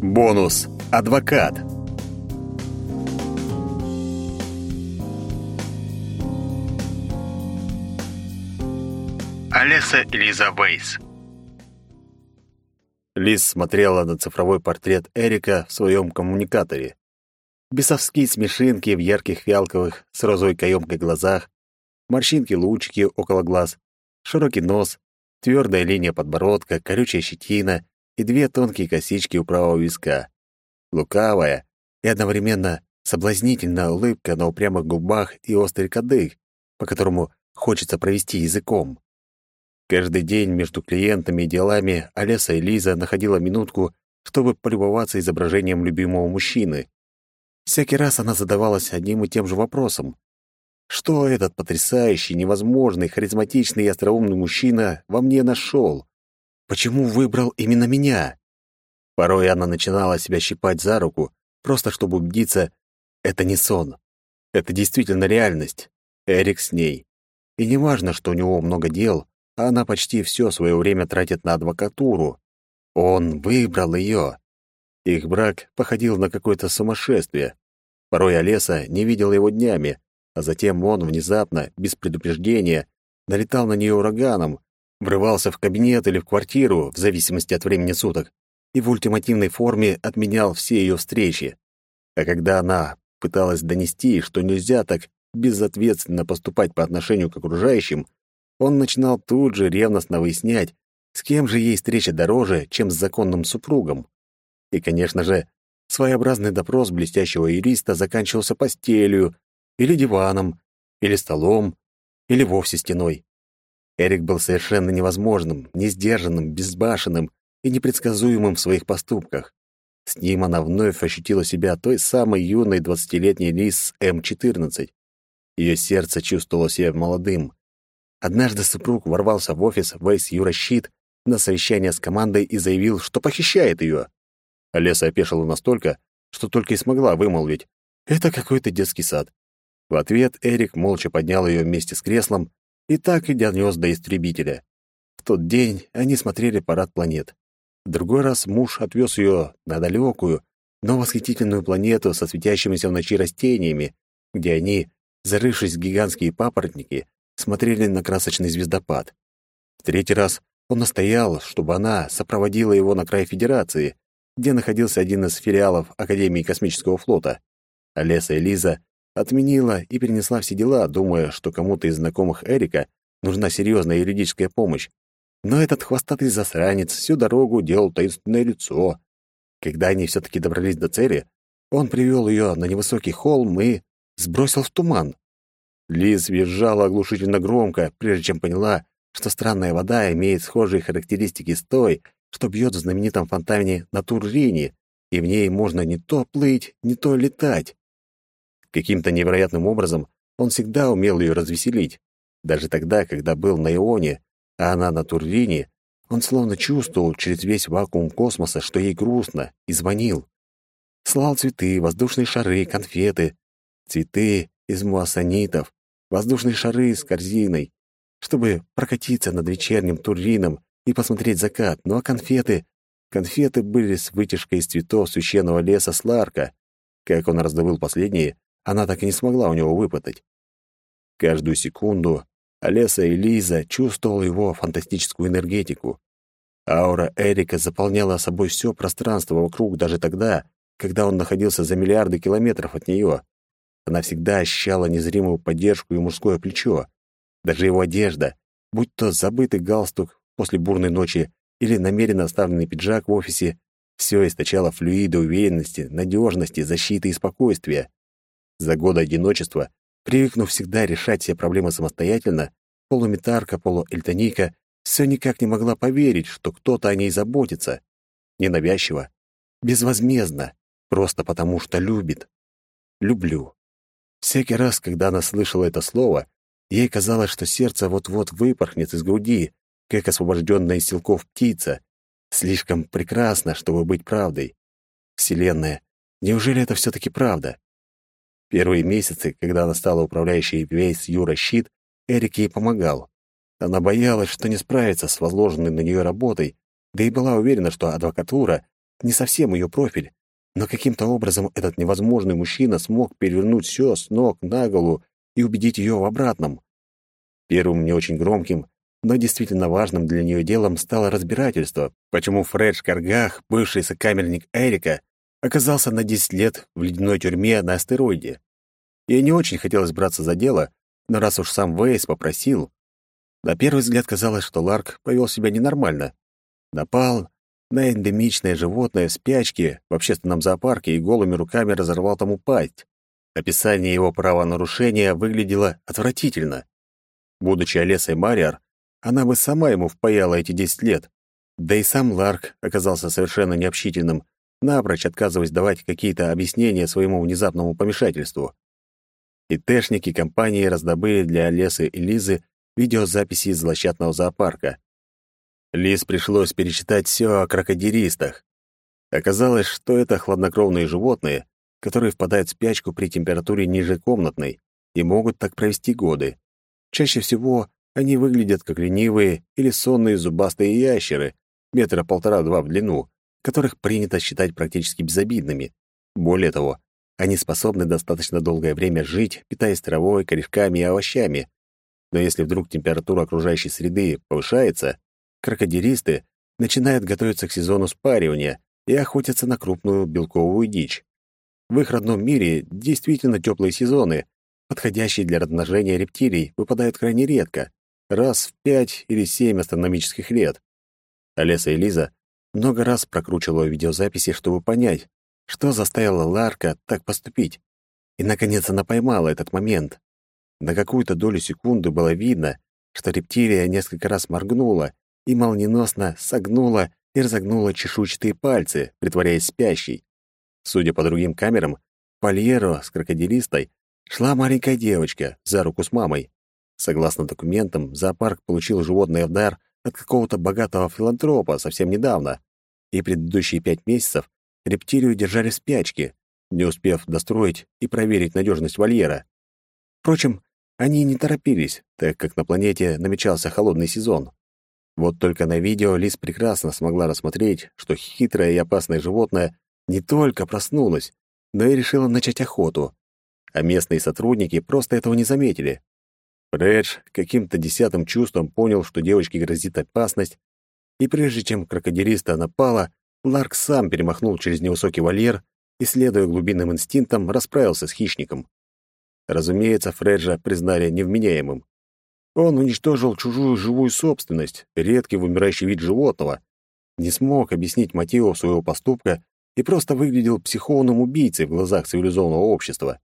Бонус. Адвокат. Олеса Элиза Вейс. Лиз смотрела на цифровой портрет Эрика в своем коммуникаторе. Бесовские смешинки в ярких фиалковых с розовой каемкой глазах, морщинки-лучики около глаз, широкий нос, твердая линия подбородка, колючая щетина и две тонкие косички у правого виска. Лукавая и одновременно соблазнительная улыбка на упрямых губах и острый кадык, по которому хочется провести языком. Каждый день между клиентами и делами Олеса и Лиза находила минутку, чтобы полюбоваться изображением любимого мужчины. Всякий раз она задавалась одним и тем же вопросом. Что этот потрясающий, невозможный, харизматичный и остроумный мужчина во мне нашел? Почему выбрал именно меня? Порой она начинала себя щипать за руку, просто чтобы убедиться, это не сон. Это действительно реальность. Эрик с ней. И не важно, что у него много дел, а она почти все свое время тратит на адвокатуру. Он выбрал ее. Их брак походил на какое-то сумасшествие. Порой Олеса не видел его днями, а затем он внезапно, без предупреждения, налетал на нее ураганом, врывался в кабинет или в квартиру, в зависимости от времени суток, и в ультимативной форме отменял все ее встречи. А когда она пыталась донести, что нельзя так безответственно поступать по отношению к окружающим, он начинал тут же ревностно выяснять, с кем же ей встреча дороже, чем с законным супругом. И, конечно же, своеобразный допрос блестящего юриста заканчивался постелью, или диваном, или столом, или вовсе стеной. Эрик был совершенно невозможным, несдержанным, безбашенным и непредсказуемым в своих поступках. С ним она вновь ощутила себя той самой юной двадцатилетней Лиз М-14. Ее сердце чувствовало себя молодым, Однажды супруг ворвался в офис Вейс Юра Щит на совещание с командой и заявил, что похищает ее. Олеса опешила настолько, что только и смогла вымолвить. «Это какой-то детский сад». В ответ Эрик молча поднял ее вместе с креслом и так и донес до истребителя. В тот день они смотрели парад планет. В другой раз муж отвез ее на далекую, но восхитительную планету со светящимися в ночи растениями, где они, зарывшись в гигантские папоротники, смотрели на красочный звездопад. В третий раз он настоял, чтобы она сопроводила его на край Федерации, где находился один из филиалов Академии космического флота. Олеса и Лиза отменила и перенесла все дела, думая, что кому-то из знакомых Эрика нужна серьезная юридическая помощь. Но этот хвостатый засранец всю дорогу делал таинственное лицо. Когда они все-таки добрались до цели, он привел ее на невысокий холм и сбросил в туман. Лиз визжала оглушительно громко, прежде чем поняла, что странная вода имеет схожие характеристики с той, что бьет в знаменитом фонтане на Туррине, и в ней можно не то плыть, не то летать. Каким-то невероятным образом он всегда умел ее развеселить. Даже тогда, когда был на Ионе, а она на Туррине, он словно чувствовал через весь вакуум космоса, что ей грустно, и звонил. Слал цветы, воздушные шары, конфеты. Цветы из муассанитов, воздушные шары с корзиной, чтобы прокатиться над вечерним Турином и посмотреть закат. Ну а конфеты... Конфеты были с вытяжкой из цветов священного леса Сларка. Как он раздобыл последние, она так и не смогла у него выпытать. Каждую секунду Олеса и Лиза чувствовала его фантастическую энергетику. Аура Эрика заполняла собой все пространство вокруг даже тогда, когда он находился за миллиарды километров от нее. Она всегда ощущала незримую поддержку и мужское плечо. Даже его одежда, будь то забытый галстук после бурной ночи или намеренно оставленный пиджак в офисе, все источало флюиды уверенности, надежности, защиты и спокойствия. За годы одиночества, привыкнув всегда решать все проблемы самостоятельно, полуметарка, полуэльтоника все никак не могла поверить, что кто-то о ней заботится. Ненавязчиво, безвозмездно, просто потому что любит. Люблю. Всякий раз, когда она слышала это слово, ей казалось, что сердце вот-вот выпорхнет из груди, как освобожденная из силков птица. Слишком прекрасно, чтобы быть правдой. Вселенная, неужели это все-таки правда? Первые месяцы, когда она стала управляющей весь Юра Щит, Эрик ей помогал. Она боялась, что не справится с возложенной на нее работой, да и была уверена, что адвокатура не совсем ее профиль, но каким-то образом этот невозможный мужчина смог перевернуть все с ног на голову и убедить ее в обратном. Первым не очень громким, но действительно важным для нее делом стало разбирательство, почему Фред Каргах, бывший сокамерник Эрика, оказался на 10 лет в ледяной тюрьме на астероиде. Ей не очень хотелось браться за дело, но раз уж сам Вейс попросил... На первый взгляд казалось, что Ларк повел себя ненормально. Напал на эндемичное животное в спячке в общественном зоопарке и голыми руками разорвал тому пасть. Описание его правонарушения выглядело отвратительно. Будучи Олесой Мариар, она бы сама ему впаяла эти десять лет. Да и сам Ларк оказался совершенно необщительным, напрочь отказываясь давать какие-то объяснения своему внезапному помешательству. И компании раздобыли для Лесы и Лизы видеозаписи из злосчастного зоопарка. Лиз пришлось перечитать все о крокодилистах. Оказалось, что это хладнокровные животные, которые впадают в спячку при температуре ниже комнатной и могут так провести годы. Чаще всего они выглядят как ленивые или сонные зубастые ящеры, метра полтора-два в длину, которых принято считать практически безобидными. Более того, они способны достаточно долгое время жить, питаясь травой, корешками и овощами. Но если вдруг температура окружающей среды повышается, крокодилисты начинают готовиться к сезону спаривания и охотятся на крупную белковую дичь. В их родном мире действительно теплые сезоны, подходящие для размножения рептилий, выпадают крайне редко, раз в пять или семь астрономических лет. Олеса и Лиза много раз прокручивала видеозаписи, чтобы понять, что заставило Ларка так поступить. И, наконец, она поймала этот момент. На какую-то долю секунды было видно, что рептилия несколько раз моргнула и молниеносно согнула и разогнула чешуйчатые пальцы, притворяясь спящей. Судя по другим камерам, по вольеру с крокодилистой шла маленькая девочка за руку с мамой. Согласно документам, зоопарк получил животное в дар от какого-то богатого филантропа совсем недавно, и предыдущие пять месяцев рептилию держали в спячке, не успев достроить и проверить надежность вольера. Впрочем, они не торопились, так как на планете намечался холодный сезон. Вот только на видео Лис прекрасно смогла рассмотреть, что хитрое и опасное животное не только проснулось, но и решило начать охоту. А местные сотрудники просто этого не заметили. Фредж каким-то десятым чувством понял, что девочке грозит опасность, и прежде чем крокодилиста напала, Ларк сам перемахнул через невысокий вольер и, следуя глубинным инстинктам, расправился с хищником. Разумеется, Фреджа признали невменяемым. Он уничтожил чужую живую собственность, редкий вымирающий вид животного, не смог объяснить мотивов своего поступка и просто выглядел психованным убийцей в глазах цивилизованного общества.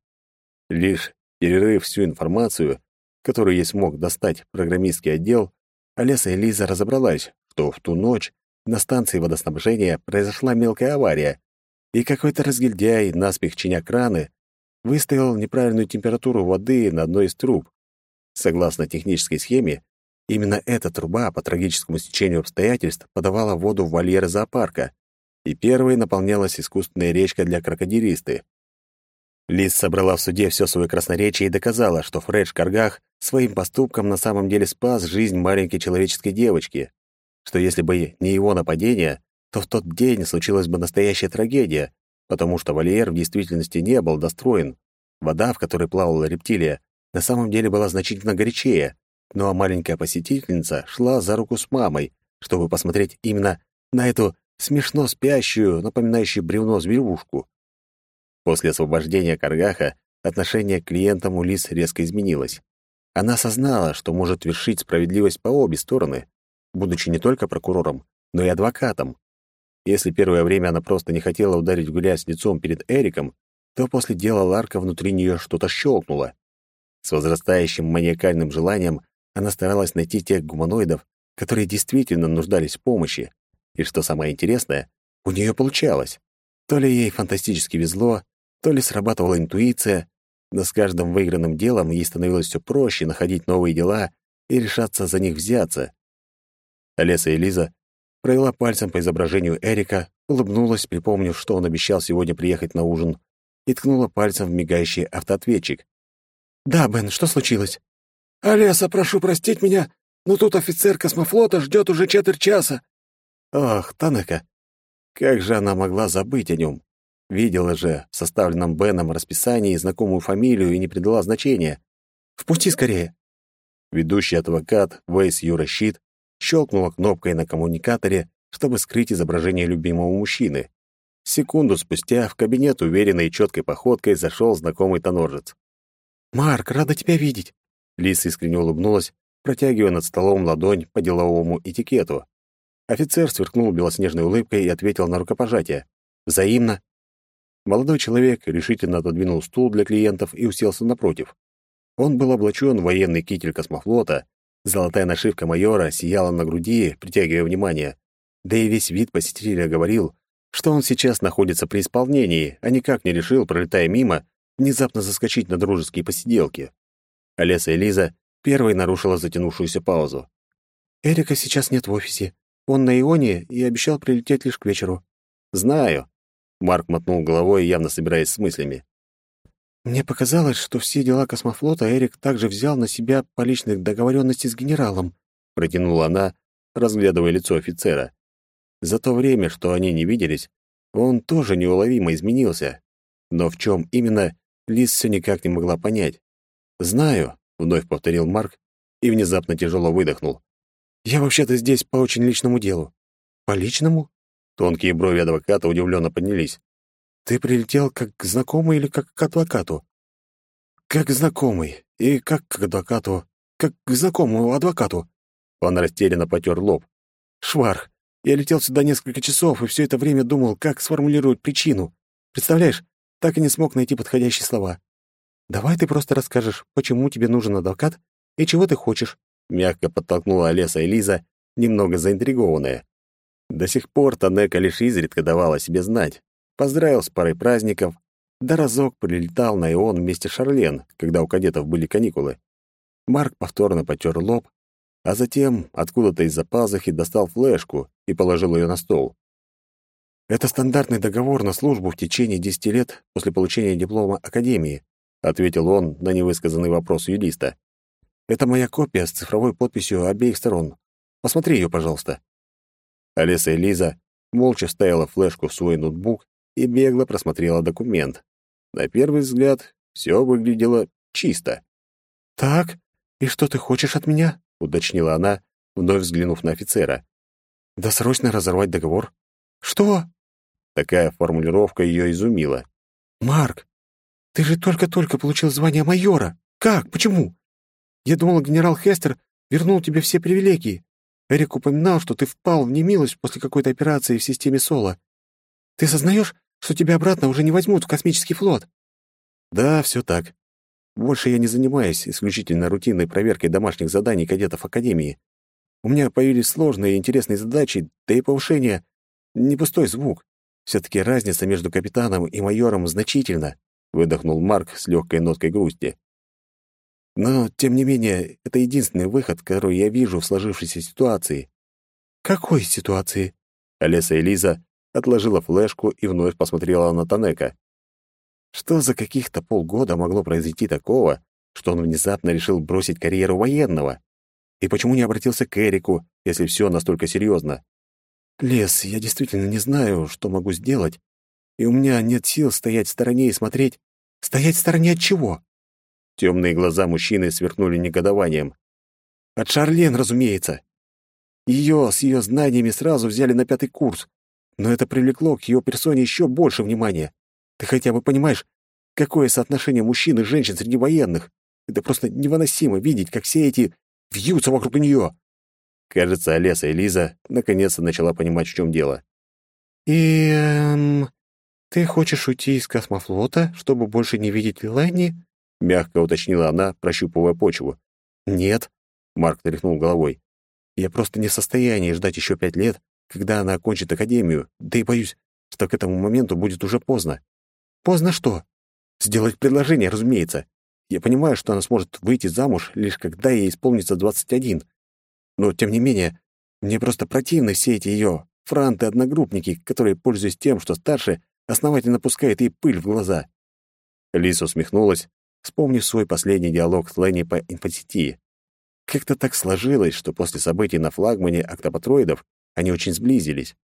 Лишь перерыв всю информацию, которую ей смог достать программистский отдел, Олеса и Лиза разобралась, что в ту ночь на станции водоснабжения произошла мелкая авария, и какой-то разгильдяй, наспех чиня краны, выставил неправильную температуру воды на одной из труб. Согласно технической схеме, именно эта труба по трагическому стечению обстоятельств подавала воду в вольеры зоопарка, и первой наполнялась искусственная речка для крокодилисты. Лиз собрала в суде все свое красноречие и доказала, что Фредж Каргах своим поступком на самом деле спас жизнь маленькой человеческой девочки, что если бы не его нападение, то в тот день случилась бы настоящая трагедия, потому что вольер в действительности не был достроен. Вода, в которой плавала рептилия, на самом деле была значительно горячее, ну а маленькая посетительница шла за руку с мамой, чтобы посмотреть именно на эту смешно спящую, напоминающую бревно зверушку. После освобождения Каргаха отношение к клиентам у Лис резко изменилось. Она осознала, что может вершить справедливость по обе стороны, будучи не только прокурором, но и адвокатом. Если первое время она просто не хотела ударить в грязь лицом перед Эриком, то после дела Ларка внутри нее что-то щелкнуло. С возрастающим маниакальным желанием она старалась найти тех гуманоидов, которые действительно нуждались в помощи. И что самое интересное, у нее получалось. То ли ей фантастически везло, то ли срабатывала интуиция, но с каждым выигранным делом ей становилось все проще находить новые дела и решаться за них взяться. Олеса и Лиза провела пальцем по изображению Эрика, улыбнулась, припомнив, что он обещал сегодня приехать на ужин, и ткнула пальцем в мигающий автоответчик. «Да, Бен, что случилось?» «Олеса, прошу простить меня, но тут офицер космофлота ждет уже четверть часа». «Ох, Танека, Как же она могла забыть о нем? Видела же в составленном Беном расписании знакомую фамилию и не придала значения. «Впусти скорее!» Ведущий адвокат Вейс Юра Щит щелкнула кнопкой на коммуникаторе, чтобы скрыть изображение любимого мужчины. Секунду спустя в кабинет уверенной и четкой походкой зашел знакомый тоноржец. «Марк, рада тебя видеть!» Лиса искренне улыбнулась, протягивая над столом ладонь по деловому этикету. Офицер сверкнул белоснежной улыбкой и ответил на рукопожатие. «Взаимно». Молодой человек решительно отодвинул стул для клиентов и уселся напротив. Он был облачен в военный китель космофлота, золотая нашивка майора сияла на груди, притягивая внимание. Да и весь вид посетителя говорил, что он сейчас находится при исполнении, а никак не решил, пролетая мимо, внезапно заскочить на дружеские посиделки. Олеса и Лиза первой нарушила затянувшуюся паузу. «Эрика сейчас нет в офисе. Он на Ионе и обещал прилететь лишь к вечеру». «Знаю», — Марк мотнул головой, явно собираясь с мыслями. «Мне показалось, что все дела космофлота Эрик также взял на себя по личной договоренности с генералом», — протянула она, разглядывая лицо офицера. За то время, что они не виделись, он тоже неуловимо изменился. Но в чем именно, Лиз все никак не могла понять. «Знаю», — вновь повторил Марк и внезапно тяжело выдохнул. «Я вообще-то здесь по очень личному делу». «По личному?» Тонкие брови адвоката удивленно поднялись. «Ты прилетел как знакомый или как к адвокату?» «Как знакомый. И как к адвокату. Как к знакомому адвокату». Он растерянно потер лоб. «Шварх, я летел сюда несколько часов и все это время думал, как сформулировать причину. Представляешь, так и не смог найти подходящие слова. Давай ты просто расскажешь, почему тебе нужен адвокат и чего ты хочешь. Мягко подтолкнула Олеса и Лиза, немного заинтригованная. До сих пор Танека лишь изредка давала себе знать. Поздравил с парой праздников, да разок прилетал на Ион вместе с Шарлен, когда у кадетов были каникулы. Марк повторно потер лоб, а затем откуда-то из-за пазухи достал флешку и положил ее на стол. «Это стандартный договор на службу в течение десяти лет после получения диплома Академии», ответил он на невысказанный вопрос юриста. Это моя копия с цифровой подписью обеих сторон. Посмотри ее, пожалуйста». Алиса и Лиза молча вставила флешку в свой ноутбук и бегло просмотрела документ. На первый взгляд все выглядело чисто. «Так, и что ты хочешь от меня?» — уточнила она, вновь взглянув на офицера. «Да срочно разорвать договор». «Что?» Такая формулировка ее изумила. «Марк, ты же только-только получил звание майора. Как? Почему? Я думала, генерал Хестер вернул тебе все привилегии. Эрик упоминал, что ты впал в немилость после какой-то операции в системе Соло. Ты сознаешь, что тебя обратно уже не возьмут в космический флот?» «Да, все так. Больше я не занимаюсь исключительно рутинной проверкой домашних заданий кадетов Академии. У меня появились сложные и интересные задачи, да и повышение — не пустой звук. Все-таки разница между капитаном и майором значительна», — выдохнул Марк с легкой ноткой грусти. Но, тем не менее, это единственный выход, который я вижу в сложившейся ситуации. Какой ситуации? Олеса и Лиза отложила флешку и вновь посмотрела на Танека. Что за каких-то полгода могло произойти такого, что он внезапно решил бросить карьеру военного? И почему не обратился к Эрику, если все настолько серьезно? Лес, я действительно не знаю, что могу сделать, и у меня нет сил стоять в стороне и смотреть. Стоять в стороне от чего? Темные глаза мужчины сверкнули негодованием. От Шарлен, разумеется. Ее с ее знаниями сразу взяли на пятый курс, но это привлекло к ее персоне еще больше внимания. Ты хотя бы понимаешь, какое соотношение мужчин и женщин среди военных? Это просто невыносимо видеть, как все эти вьются вокруг нее. Кажется, Олеса и Лиза наконец-то начала понимать, в чем дело. «И... Эм, ты хочешь уйти из космофлота, чтобы больше не видеть Лэнни?» — мягко уточнила она, прощупывая почву. «Нет», — Марк тряхнул головой. «Я просто не в состоянии ждать еще пять лет, когда она окончит академию, да и боюсь, что к этому моменту будет уже поздно». «Поздно что?» «Сделать предложение, разумеется. Я понимаю, что она сможет выйти замуж, лишь когда ей исполнится двадцать один. Но, тем не менее, мне просто противны все эти ее франты-одногруппники, которые, пользуясь тем, что старше, основательно пускают ей пыль в глаза». Лиса усмехнулась, вспомнив свой последний диалог с Ленни по инфосети. Как-то так сложилось, что после событий на флагмане октопатроидов они очень сблизились.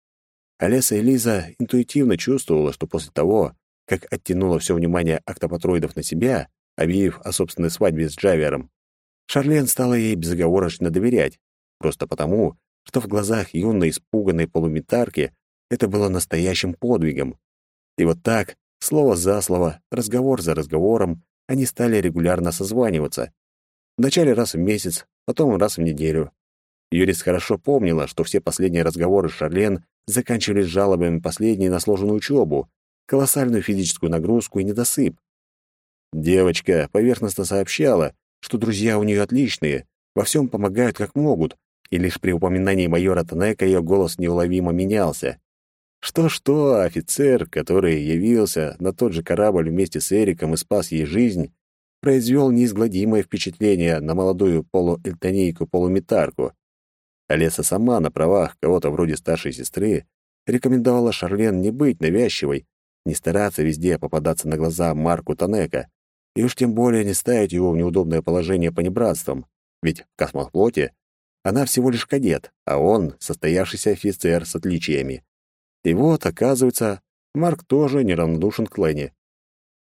Олеса и Лиза интуитивно чувствовала, что после того, как оттянула все внимание октопатроидов на себя, объявив о собственной свадьбе с Джавиером, Шарлен стала ей безоговорочно доверять, просто потому, что в глазах юной испуганной полуметарки это было настоящим подвигом. И вот так, слово за слово, разговор за разговором, они стали регулярно созваниваться. Вначале раз в месяц, потом раз в неделю. Юрис хорошо помнила, что все последние разговоры с Шарлен заканчивались жалобами последней на сложенную учебу, колоссальную физическую нагрузку и недосып. Девочка поверхностно сообщала, что друзья у нее отличные, во всем помогают как могут, и лишь при упоминании майора Танека ее голос неуловимо менялся. Что-что, офицер, который явился на тот же корабль вместе с Эриком и спас ей жизнь, произвел неизгладимое впечатление на молодую полуэльтонейку-полуметарку. Олеса сама на правах кого-то вроде старшей сестры рекомендовала Шарлен не быть навязчивой, не стараться везде попадаться на глаза Марку Танека, и уж тем более не ставить его в неудобное положение понебратством, ведь в космофлоте она всего лишь кадет, а он — состоявшийся офицер с отличиями. И вот, оказывается, Марк тоже неравнодушен к Лене.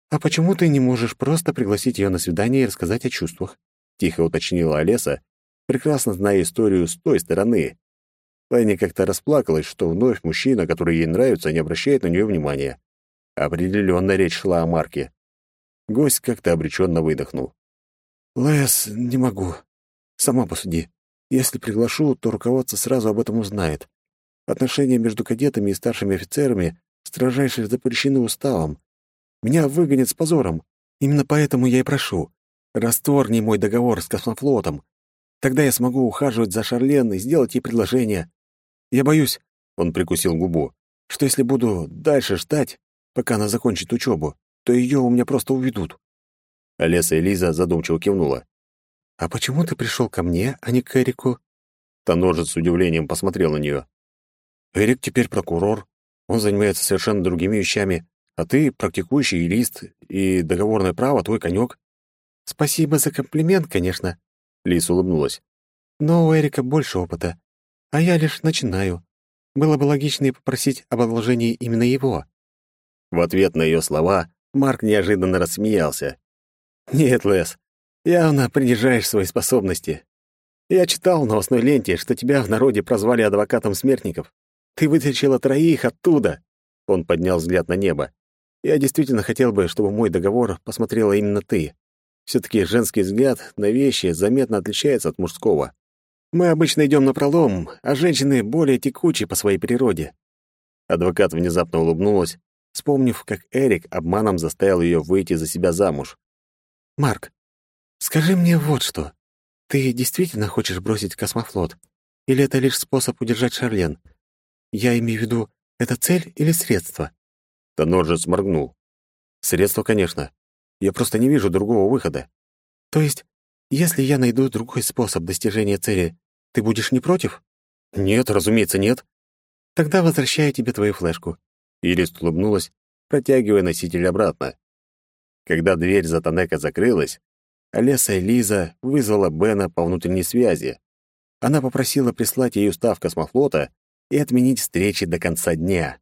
«А почему ты не можешь просто пригласить ее на свидание и рассказать о чувствах?» — тихо уточнила Олеса, прекрасно зная историю с той стороны. Ленни как-то расплакалась, что вновь мужчина, который ей нравится, не обращает на нее внимания. Определенно речь шла о Марке. Гость как-то обреченно выдохнул. «Лес, не могу. Сама посуди. Если приглашу, то руководство сразу об этом узнает. Отношения между кадетами и старшими офицерами строжайше запрещены уставом. Меня выгонят с позором. Именно поэтому я и прошу. Расторгни мой договор с космофлотом. Тогда я смогу ухаживать за Шарлен и сделать ей предложение. Я боюсь, — он прикусил губу, — что если буду дальше ждать, пока она закончит учебу, то ее у меня просто уведут. Олеса и Лиза задумчиво кивнула. «А почему ты пришел ко мне, а не к Эрику?» Тоноржец с удивлением посмотрел на нее. «Эрик теперь прокурор. Он занимается совершенно другими вещами, а ты практикующий юрист, и договорное право — твой конек». «Спасибо за комплимент, конечно», — Лиз улыбнулась. «Но у Эрика больше опыта, а я лишь начинаю. Было бы логичнее попросить об одолжении именно его». В ответ на ее слова Марк неожиданно рассмеялся. «Нет, Лес, Явно принижаешь свои способности. Я читал в новостной ленте, что тебя в народе прозвали адвокатом смертников. Ты вытащила троих оттуда. Он поднял взгляд на небо. Я действительно хотел бы, чтобы мой договор посмотрела именно ты. Все-таки женский взгляд на вещи заметно отличается от мужского. Мы обычно идем на пролом, а женщины более текучие по своей природе. Адвокат внезапно улыбнулась, вспомнив, как Эрик обманом заставил ее выйти за себя замуж. «Марк, Скажи мне вот что. Ты действительно хочешь бросить космофлот? Или это лишь способ удержать Шарлен? Я имею в виду, это цель или средство?» Тоноржец моргнул. «Средство, конечно. Я просто не вижу другого выхода. То есть, если я найду другой способ достижения цели, ты будешь не против?» «Нет, разумеется, нет». «Тогда возвращаю тебе твою флешку». Ирис улыбнулась, протягивая носитель обратно. Когда дверь за Танека закрылась, Олеса Лиза вызвала Бена по внутренней связи. Она попросила прислать ей устав космофлота и отменить встречи до конца дня.